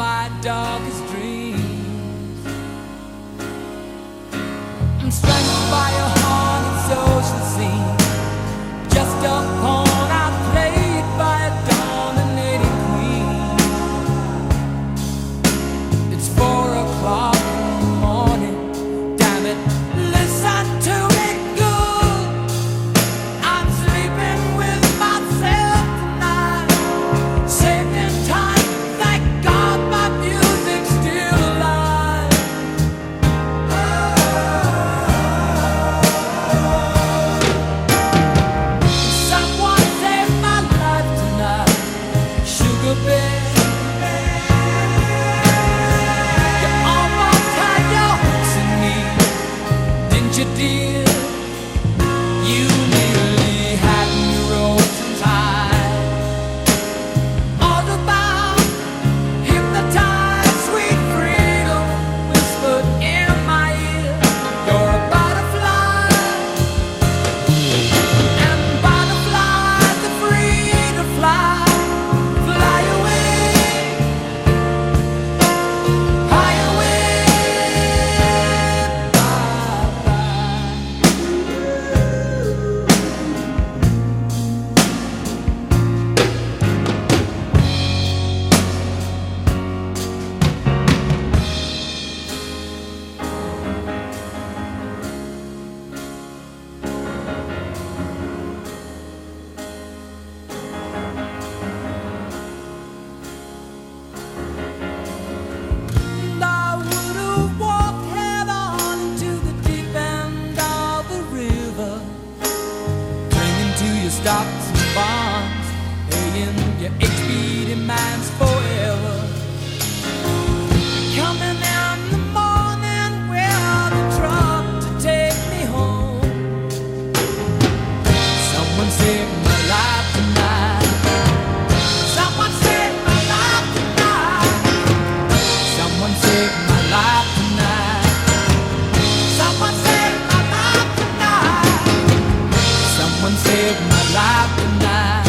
my darkest dreams. I'm strangled by a haunted social scene. my life tonight.